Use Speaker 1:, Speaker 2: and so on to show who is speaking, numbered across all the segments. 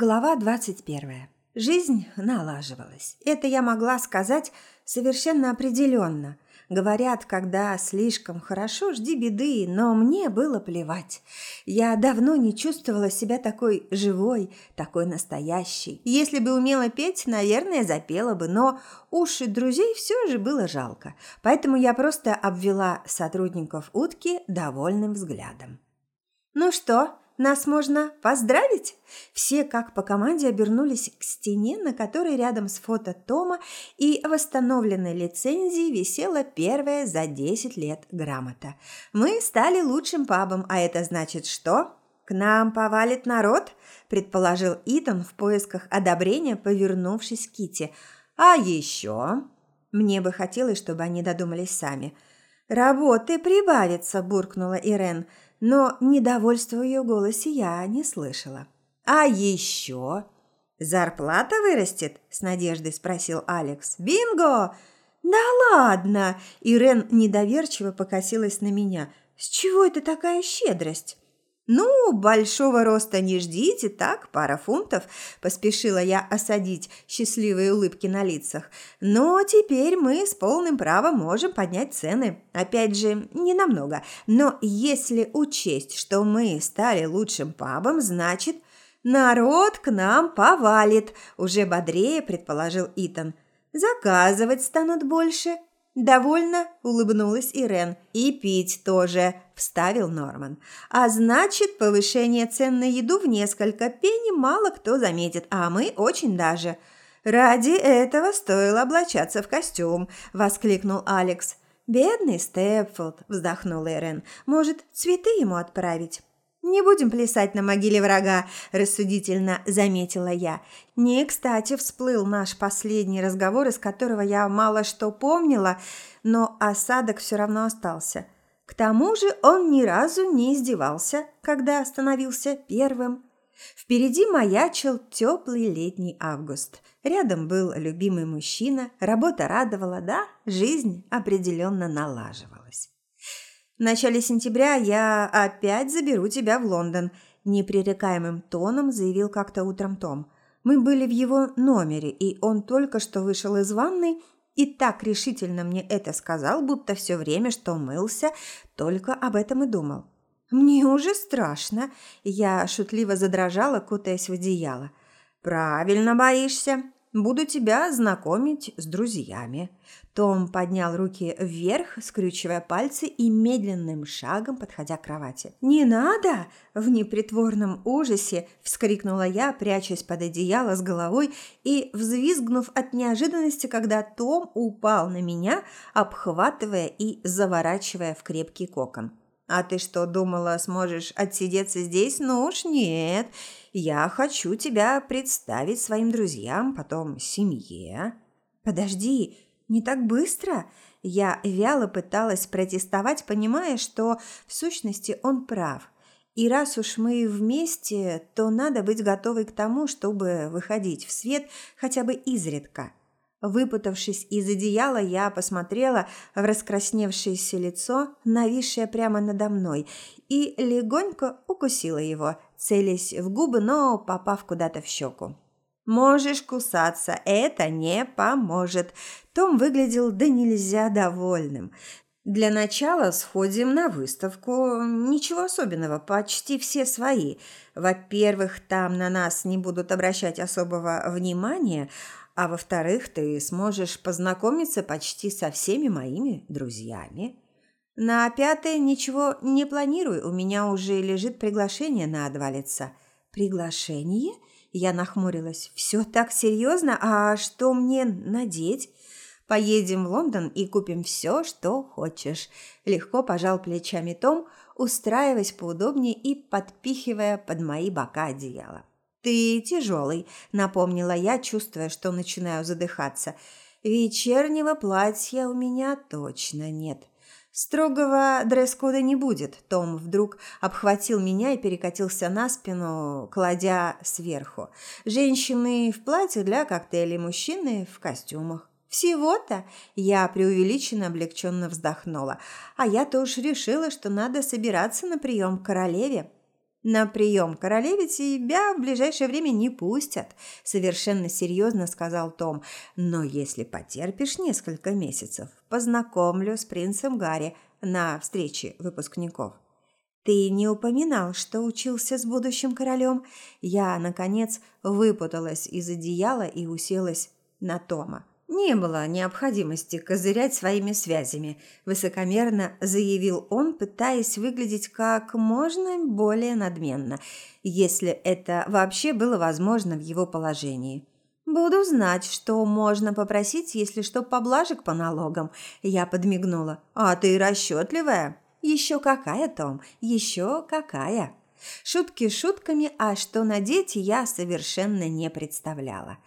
Speaker 1: Глава 21. Жизнь налаживалась. Это я могла сказать совершенно определенно. Говорят, когда слишком хорошо, жди беды, но мне было плевать. Я давно не чувствовала себя такой живой, такой настоящей. Если бы умела петь, наверное, запела бы, но уши друзей все же было жалко. Поэтому я просто обвела сотрудников утки довольным взглядом. «Ну что?» Нас можно поздравить?» Все, как по команде, обернулись к стене, на которой рядом с фото Тома и восстановленной лицензией висела первая за 10 лет грамота. «Мы стали лучшим пабом, а это значит что?» «К нам повалит народ?» – предположил Итан в поисках одобрения, повернувшись к Кити. «А еще?» Мне бы хотелось, чтобы они додумались сами. «Работы прибавится», – буркнула Ирен – но недовольства в ее голосе я не слышала. «А еще?» «Зарплата вырастет?» – с надеждой спросил Алекс. «Бинго!» «Да ладно!» – Ирен недоверчиво покосилась на меня. «С чего это такая щедрость?» «Ну, большого роста не ждите, так, пара фунтов», – поспешила я осадить счастливые улыбки на лицах. «Но теперь мы с полным правом можем поднять цены. Опять же, не намного. Но если учесть, что мы стали лучшим пабом, значит, народ к нам повалит», – уже бодрее предположил Итан. «Заказывать станут больше». «Довольно», – улыбнулась Ирен. «И пить тоже», – вставил Норман. «А значит, повышение цен на еду в несколько пенни мало кто заметит, а мы очень даже». «Ради этого стоило облачаться в костюм», – воскликнул Алекс. «Бедный Степфилд», – вздохнула Ирен. «Может, цветы ему отправить?» «Не будем плясать на могиле врага», – рассудительно заметила я. Не кстати всплыл наш последний разговор, из которого я мало что помнила, но осадок все равно остался. К тому же он ни разу не издевался, когда становился первым. Впереди маячил теплый летний август. Рядом был любимый мужчина, работа радовала, да, жизнь определенно налаживалась. В начале сентября я опять заберу тебя в Лондон», – непререкаемым тоном заявил как-то утром Том. Мы были в его номере, и он только что вышел из ванной и так решительно мне это сказал, будто все время, что мылся, только об этом и думал. «Мне уже страшно», – я шутливо задрожала, кутаясь в одеяло. «Правильно боишься», Буду тебя знакомить с друзьями». Том поднял руки вверх, скрючивая пальцы и медленным шагом подходя к кровати. «Не надо!» – в непритворном ужасе вскрикнула я, прячась под одеяло с головой и взвизгнув от неожиданности, когда Том упал на меня, обхватывая и заворачивая в крепкий кокон. «А ты что, думала, сможешь отсидеться здесь? Ну уж нет. Я хочу тебя представить своим друзьям, потом семье». «Подожди, не так быстро?» Я вяло пыталась протестовать, понимая, что в сущности он прав. И раз уж мы вместе, то надо быть готовой к тому, чтобы выходить в свет хотя бы изредка. Выпутавшись из одеяла, я посмотрела в раскрасневшееся лицо, нависшее прямо надо мной, и легонько укусила его, целясь в губы, но попав куда-то в щеку. «Можешь кусаться, это не поможет». Том выглядел да нельзя довольным. «Для начала сходим на выставку. Ничего особенного, почти все свои. Во-первых, там на нас не будут обращать особого внимания, а во-вторых, ты сможешь познакомиться почти со всеми моими друзьями. На пятое ничего не планирую, у меня уже лежит приглашение на два лица. Приглашение? Я нахмурилась. Все так серьезно? А что мне надеть? Поедем в Лондон и купим все, что хочешь. Легко пожал плечами Том, устраиваясь поудобнее и подпихивая под мои бока одеяло. «Ты тяжелый», – напомнила я, чувствуя, что начинаю задыхаться. «Вечернего платья у меня точно нет». «Строгого дресс-кода не будет», – Том вдруг обхватил меня и перекатился на спину, кладя сверху. «Женщины в платье для коктейлей, мужчины в костюмах». «Всего-то?» – я преувеличенно облегченно вздохнула. «А я-то уж решила, что надо собираться на прием к королеве». «На прием королеве тебя в ближайшее время не пустят», – совершенно серьезно сказал Том. «Но если потерпишь несколько месяцев, познакомлю с принцем Гарри на встрече выпускников». «Ты не упоминал, что учился с будущим королем?» Я, наконец, выпуталась из одеяла и уселась на Тома. Не было необходимости козырять своими связями, высокомерно заявил он, пытаясь выглядеть как можно более надменно, если это вообще было возможно в его положении. Буду знать, что можно попросить, если что, поблажек по налогам. Я подмигнула. А ты расчетливая. Еще какая, Том, еще какая. Шутки шутками, а что надеть я совершенно не представляла.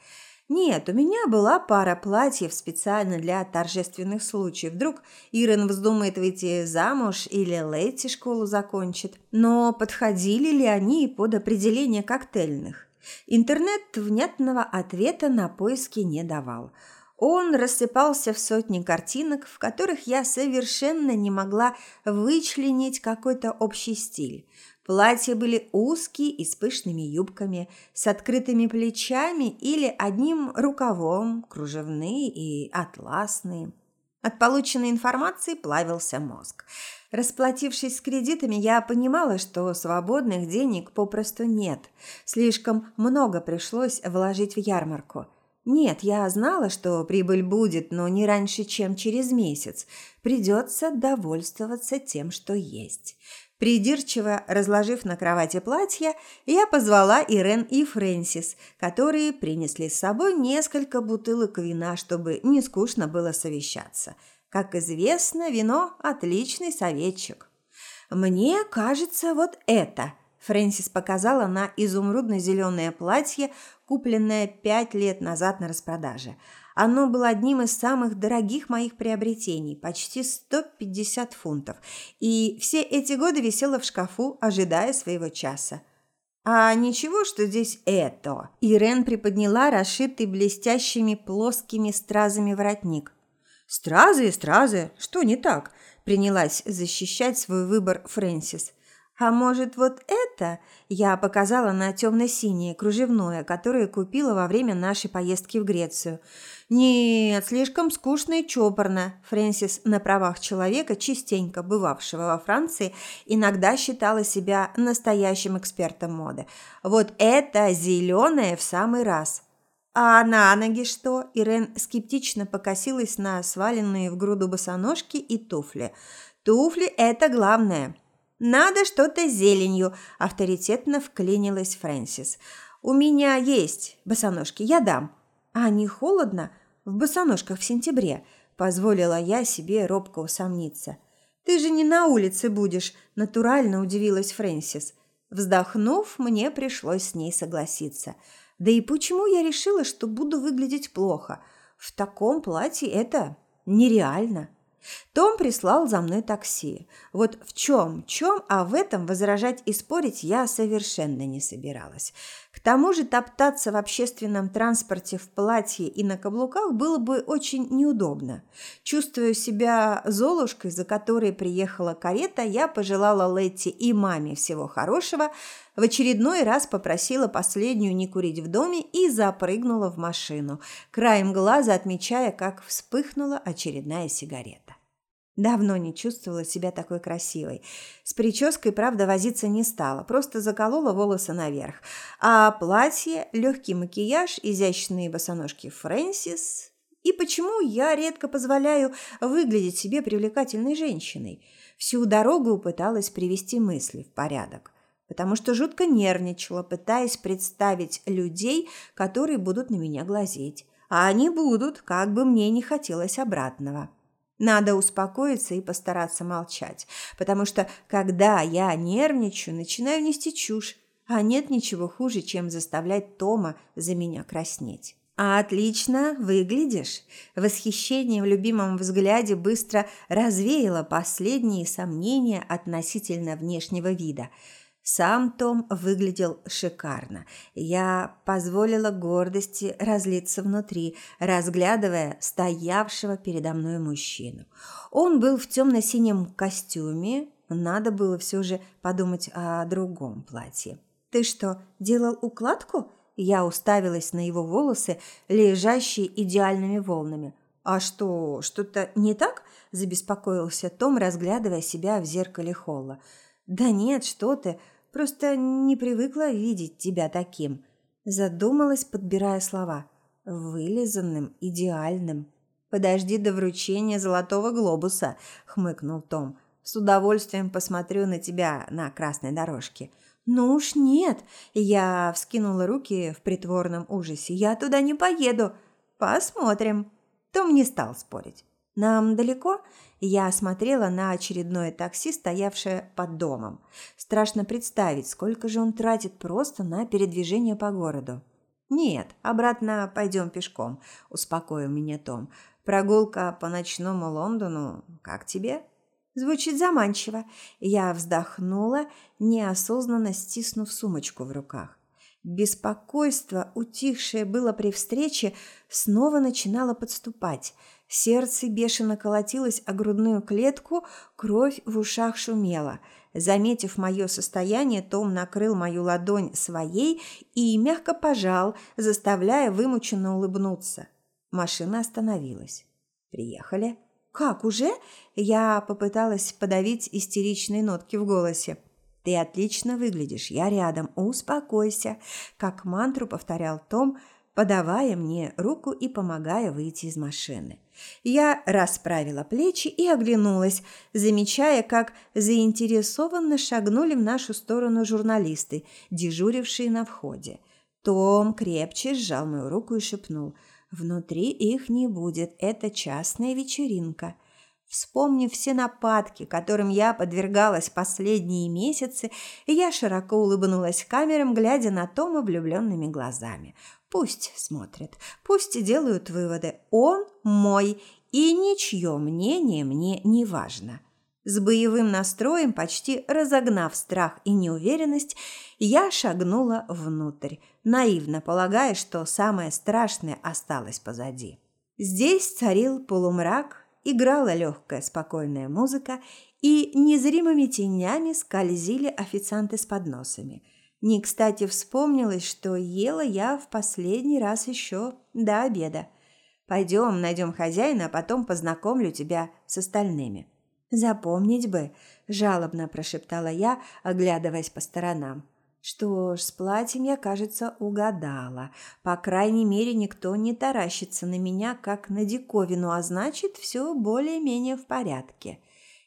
Speaker 1: Нет, у меня была пара платьев специально для торжественных случаев. Вдруг Ирен вздумает выйти замуж или Лейти школу закончит. Но подходили ли они под определение коктейльных? Интернет внятного ответа на поиски не давал. Он рассыпался в сотни картинок, в которых я совершенно не могла вычленить какой-то общий стиль. Платья были узкие и с пышными юбками, с открытыми плечами или одним рукавом, кружевные и атласные. От полученной информации плавился мозг. Расплатившись с кредитами, я понимала, что свободных денег попросту нет. Слишком много пришлось вложить в ярмарку. Нет, я знала, что прибыль будет, но не раньше, чем через месяц. Придется довольствоваться тем, что есть. Придирчиво разложив на кровати платья, я позвала Ирен и Фрэнсис, которые принесли с собой несколько бутылок вина, чтобы не скучно было совещаться. Как известно, вино – отличный советчик. «Мне кажется, вот это», – Фрэнсис показала на изумрудно-зеленое платье, купленное пять лет назад на распродаже – оно было одним из самых дорогих моих приобретений, почти 150 фунтов, и все эти годы висело в шкафу, ожидая своего часа. «А ничего, что здесь это?» Ирен приподняла расшитый блестящими плоскими стразами воротник. «Стразы стразы, что не так?» принялась защищать свой выбор Фрэнсис. «А может, вот это?» Я показала на темно-синее кружевное, которое купила во время нашей поездки в Грецию. «Нет, слишком скучно и чопорно». Фрэнсис на правах человека, частенько бывавшего во Франции, иногда считала себя настоящим экспертом моды. «Вот это зеленое в самый раз». «А на ноги что?» Ирен скептично покосилась на сваленные в груду босоножки и туфли. «Туфли – это главное». «Надо что-то с зеленью», – авторитетно вклинилась Фрэнсис. «У меня есть босоножки, я дам». «А не холодно?» В босоножках в сентябре, позволила я себе робко усомниться. Ты же не на улице будешь, натурально удивилась Фрэнсис. Вздохнув, мне пришлось с ней согласиться. Да и почему я решила, что буду выглядеть плохо? В таком платье это нереально. Том прислал за мной такси. Вот в чем, чем, а в этом возражать и спорить я совершенно не собиралась. К тому же топтаться в общественном транспорте в платье и на каблуках было бы очень неудобно. Чувствуя себя золушкой, за которой приехала карета, я пожелала Летти и маме всего хорошего, в очередной раз попросила последнюю не курить в доме и запрыгнула в машину, краем глаза отмечая, как вспыхнула очередная сигарета. Давно не чувствовала себя такой красивой. С прической, правда, возиться не стала, просто заколола волосы наверх. А платье, легкий макияж, изящные босоножки Фрэнсис... И почему я редко позволяю выглядеть себе привлекательной женщиной? Всю дорогу пыталась привести мысли в порядок, потому что жутко нервничала, пытаясь представить людей, которые будут на меня глазеть. А они будут, как бы мне не хотелось обратного. Надо успокоиться и постараться молчать, потому что, когда я нервничаю, начинаю нести чушь, а нет ничего хуже, чем заставлять Тома за меня краснеть. А отлично выглядишь. Восхищение в любимом взгляде быстро развеяло последние сомнения относительно внешнего вида – сам Том выглядел шикарно. Я позволила гордости разлиться внутри, разглядывая стоявшего передо мной мужчину. Он был в темно-синем костюме, надо было все же подумать о другом платье. «Ты что, делал укладку?» Я уставилась на его волосы, лежащие идеальными волнами. «А что, что-то не так?» – забеспокоился Том, разглядывая себя в зеркале холла. «Да нет, что ты, просто не привыкла видеть тебя таким». Задумалась, подбирая слова. «Вылизанным, идеальным». «Подожди до вручения золотого глобуса», – хмыкнул Том. «С удовольствием посмотрю на тебя на красной дорожке». «Ну уж нет!» – я вскинула руки в притворном ужасе. «Я туда не поеду!» «Посмотрим!» Том не стал спорить. «Нам далеко?» Я смотрела на очередное такси, стоявшее под домом. Страшно представить, сколько же он тратит просто на передвижение по городу. «Нет, обратно пойдем пешком», – успокоил меня Том. «Прогулка по ночному Лондону, как тебе?» Звучит заманчиво. Я вздохнула, неосознанно стиснув сумочку в руках. Беспокойство, утихшее было при встрече, снова начинало подступать. Сердце бешено колотилось о грудную клетку, кровь в ушах шумела. Заметив мое состояние, Том накрыл мою ладонь своей и мягко пожал, заставляя вымученно улыбнуться. Машина остановилась. «Приехали?» «Как, уже?» Я попыталась подавить истеричные нотки в голосе. «Ты отлично выглядишь, я рядом, успокойся», как мантру повторял Том, подавая мне руку и помогая выйти из машины. Я расправила плечи и оглянулась, замечая, как заинтересованно шагнули в нашу сторону журналисты, дежурившие на входе. Том крепче сжал мою руку и шепнул – Внутри их не будет, это частная вечеринка. Вспомнив все нападки, которым я подвергалась последние месяцы, я широко улыбнулась камерам, глядя на Тома влюбленными глазами. Пусть смотрят, пусть делают выводы. Он мой, и ничье мнение мне не важно. С боевым настроем, почти разогнав страх и неуверенность, я шагнула внутрь, наивно полагая, что самое страшное осталось позади. Здесь царил полумрак, играла легкая спокойная музыка, и незримыми тенями скользили официанты с подносами. Не кстати вспомнилось, что ела я в последний раз еще до обеда. Пойдем, найдем хозяина, а потом познакомлю тебя с остальными. «Запомнить бы», – жалобно прошептала я, оглядываясь по сторонам. Что ж, с платьем я, кажется, угадала. По крайней мере, никто не таращится на меня, как на диковину, а значит, все более-менее в порядке.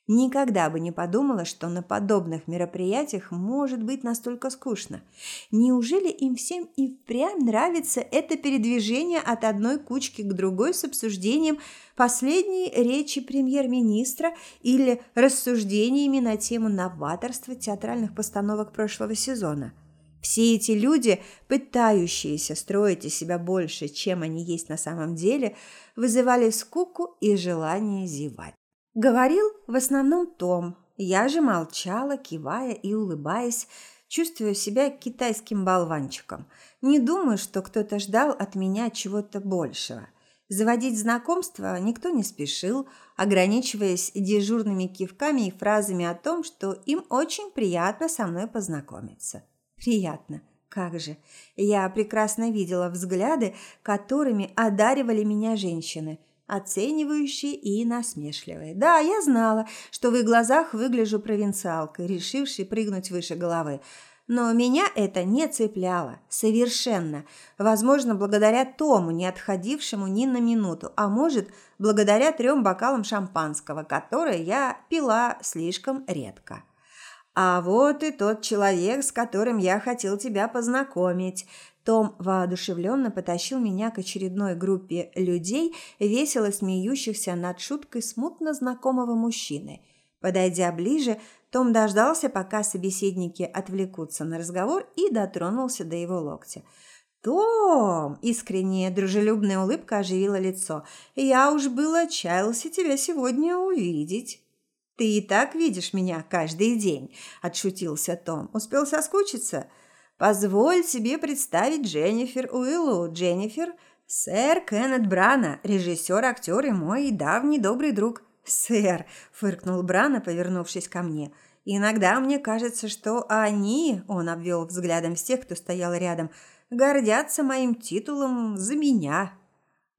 Speaker 1: Никогда бы не подумала, что на подобных мероприятиях может быть настолько скучно. Неужели им всем и впрямь нравится это передвижение от одной кучки к другой с обсуждением последней речи премьер-министра или рассуждениями на тему новаторства театральных постановок прошлого сезона? Все эти люди, пытающиеся строить из себя больше, чем они есть на самом деле, вызывали скуку и желание зевать. Говорил в основном Том. Я же молчала, кивая и улыбаясь, чувствуя себя китайским болванчиком. Не думаю, что кто-то ждал от меня чего-то большего. Заводить знакомства никто не спешил, ограничиваясь дежурными кивками и фразами о том, что им очень приятно со мной познакомиться. Приятно. Как же. Я прекрасно видела взгляды, которыми одаривали меня женщины – оценивающие и насмешливые. Да, я знала, что в их глазах выгляжу провинциалкой, решившей прыгнуть выше головы. Но меня это не цепляло. Совершенно. Возможно, благодаря Тому, не отходившему ни на минуту, а может, благодаря трем бокалам шампанского, которые я пила слишком редко. А вот и тот человек, с которым я хотел тебя познакомить. Том воодушевленно потащил меня к очередной группе людей, весело смеющихся над шуткой смутно знакомого мужчины. Подойдя ближе, том дождался, пока собеседники отвлекутся на разговор и дотронулся до его локтя. «Том!» – искренняя дружелюбная улыбка оживила лицо. «Я уж было чаялся тебя сегодня увидеть». «Ты и так видишь меня каждый день», – отшутился Том. «Успел соскучиться?» Позволь себе представить Дженнифер Уиллу. Дженнифер – сэр Кеннет Брана, режиссер, актер и мой давний добрый друг. «Сэр», – фыркнул Брана, повернувшись ко мне, Иногда мне кажется, что они, он обвел взглядом всех, кто стоял рядом, гордятся моим титулом за меня.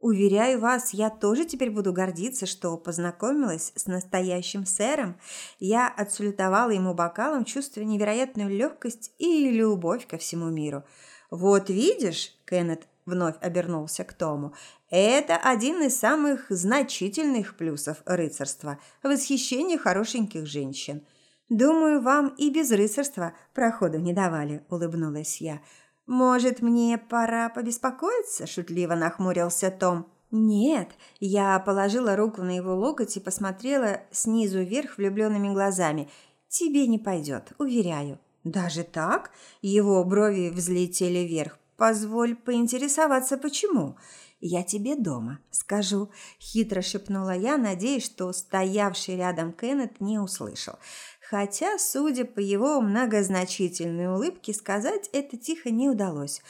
Speaker 1: Уверяю вас, я тоже теперь буду гордиться, что познакомилась с настоящим сэром. Я отсалютовала ему бокалом, чувствуя невероятную легкость и любовь ко всему миру. «Вот видишь», – Кеннет вновь обернулся к Тому, – «это один из самых значительных плюсов рыцарства – восхищение хорошеньких женщин». «Думаю, вам и без рыцарства проходу не давали», – улыбнулась я. «Может, мне пора побеспокоиться?» – шутливо нахмурился Том. «Нет», – я положила руку на его локоть и посмотрела снизу вверх влюбленными глазами. «Тебе не пойдет, уверяю». «Даже так?» – его брови взлетели вверх. «Позволь поинтересоваться, почему?» «Я тебе дома скажу», – хитро шепнула я, надеясь, что стоявший рядом Кеннет не услышал. Хотя, судя по его многозначительной улыбке, сказать это тихо не удалось.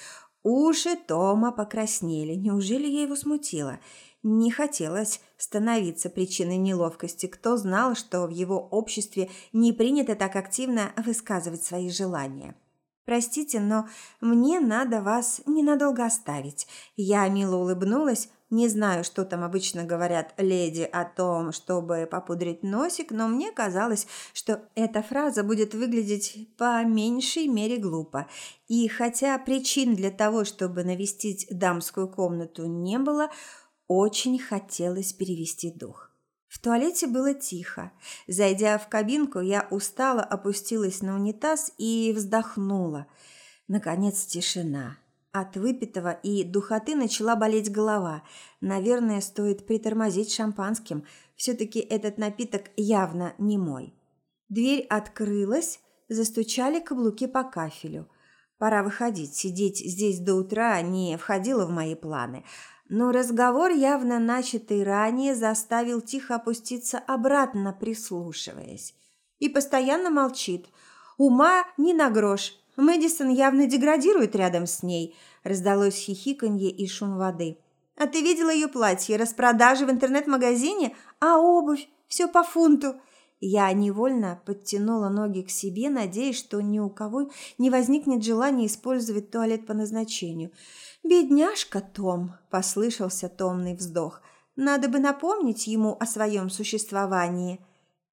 Speaker 1: Уши Тома покраснели. Неужели я его смутила? Не хотелось становиться причиной неловкости. Кто знал, что в его обществе не принято так активно высказывать свои желания? «Простите, но мне надо вас ненадолго оставить». Я мило улыбнулась, не знаю, что там обычно говорят леди о том, чтобы попудрить носик, но мне казалось, что эта фраза будет выглядеть по меньшей мере глупо. И хотя причин для того, чтобы навестить дамскую комнату не было, очень хотелось перевести дух. В туалете было тихо. Зайдя в кабинку, я устало опустилась на унитаз и вздохнула. Наконец тишина. От выпитого и духоты начала болеть голова. Наверное, стоит притормозить шампанским. Все-таки этот напиток явно не мой. Дверь открылась, застучали каблуки по кафелю. Пора выходить, сидеть здесь до утра не входило в мои планы. Но разговор, явно начатый ранее, заставил тихо опуститься обратно, прислушиваясь. И постоянно молчит. Ума ни на грош, Мэдисон явно деградирует рядом с ней. Раздалось хихиканье и шум воды. А ты видела ее платье, распродажи в интернет-магазине, а обувь все по фунту. Я невольно подтянула ноги к себе, надеясь, что ни у кого не возникнет желания использовать туалет по назначению. «Бедняжка Том!» – послышался томный вздох. «Надо бы напомнить ему о своем существовании».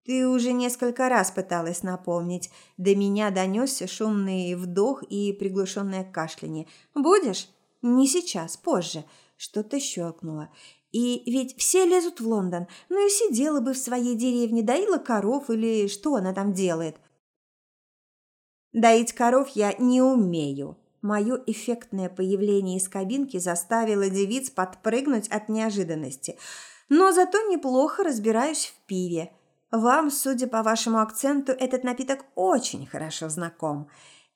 Speaker 1: Ты уже несколько раз пыталась напомнить. До меня донесся шумный вдох и приглушенное кашляние. Будешь? Не сейчас, позже. Что-то щелкнуло. И ведь все лезут в Лондон. Ну и сидела бы в своей деревне, доила коров или что она там делает. Доить коров я не умею. Мое эффектное появление из кабинки заставило девиц подпрыгнуть от неожиданности. Но зато неплохо разбираюсь в пиве. Вам, судя по вашему акценту, этот напиток очень хорошо знаком.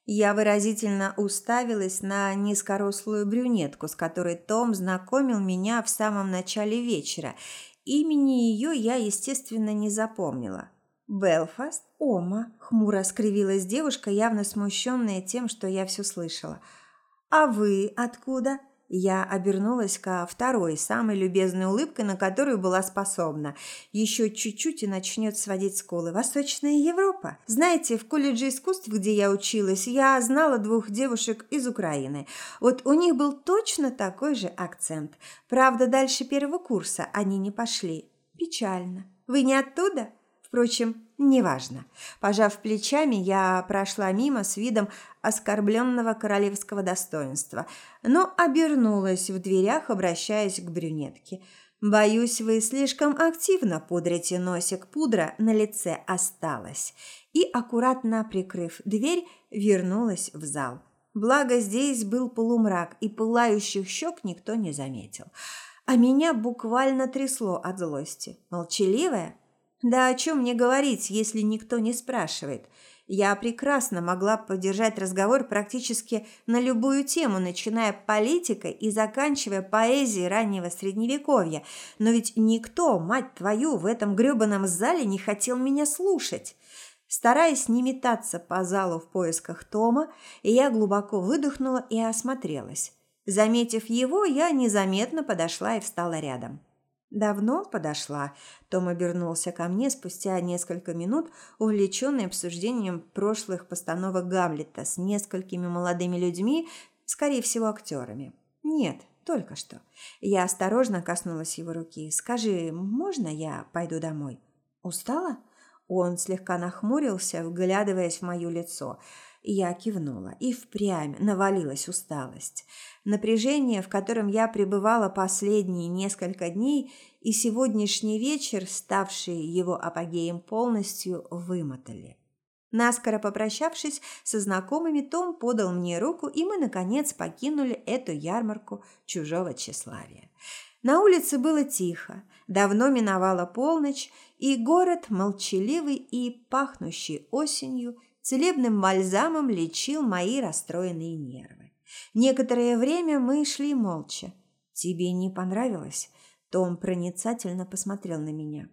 Speaker 1: Я выразительно уставилась на низкорослую брюнетку, с которой Том знакомил меня в самом начале вечера. Имени ее я, естественно, не запомнила. «Белфаст? Ома!» – хмуро скривилась девушка, явно смущенная тем, что я все слышала. «А вы откуда?» Я обернулась ко второй, самой любезной улыбкой, на которую была способна. Еще чуть-чуть и начнет сводить скулы. Восточная Европа. Знаете, в колледже искусств, где я училась, я знала двух девушек из Украины. Вот у них был точно такой же акцент. Правда, дальше первого курса они не пошли. Печально. Вы не оттуда? Впрочем, неважно. Пожав плечами, я прошла мимо с видом оскорбленного королевского достоинства, но обернулась в дверях, обращаясь к брюнетке. «Боюсь, вы слишком активно пудрите носик, пудра на лице осталась». И, аккуратно прикрыв дверь, вернулась в зал. Благо, здесь был полумрак, и пылающих щек никто не заметил. А меня буквально трясло от злости. Молчаливая, да о чем мне говорить, если никто не спрашивает? Я прекрасно могла поддержать разговор практически на любую тему, начиная политикой и заканчивая поэзией раннего средневековья. Но ведь никто, мать твою, в этом грёбаном зале не хотел меня слушать. Стараясь не метаться по залу в поисках Тома, я глубоко выдохнула и осмотрелась. Заметив его, я незаметно подошла и встала рядом. Давно подошла. Том обернулся ко мне спустя несколько минут, увлеченный обсуждением прошлых постановок Гамлета с несколькими молодыми людьми, скорее всего, актерами. Нет, только что. Я осторожно коснулась его руки. «Скажи, можно я пойду домой?» «Устала?» Он слегка нахмурился, вглядываясь в мое лицо. Я кивнула, и впрямь навалилась усталость. Напряжение, в котором я пребывала последние несколько дней, и сегодняшний вечер, ставший его апогеем полностью, вымотали. Наскоро попрощавшись со знакомыми, Том подал мне руку, и мы, наконец, покинули эту ярмарку чужого тщеславия. На улице было тихо, давно миновала полночь, и город, молчаливый и пахнущий осенью, целебным бальзамом лечил мои расстроенные нервы. Некоторое время мы шли молча. «Тебе не понравилось?» Том проницательно посмотрел на меня.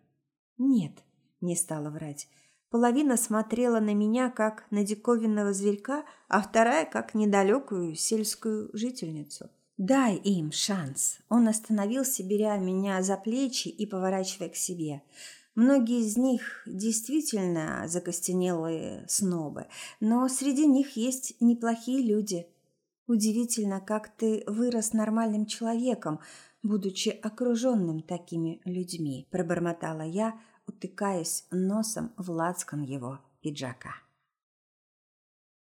Speaker 1: «Нет», – не стала врать. Половина смотрела на меня, как на диковинного зверька, а вторая, как недалекую сельскую жительницу. «Дай им шанс!» Он остановился, беря меня за плечи и поворачивая к себе – Многие из них действительно закостенелые снобы, но среди них есть неплохие люди. Удивительно, как ты вырос нормальным человеком, будучи окруженным такими людьми, пробормотала я, утыкаясь носом в лацкан его пиджака.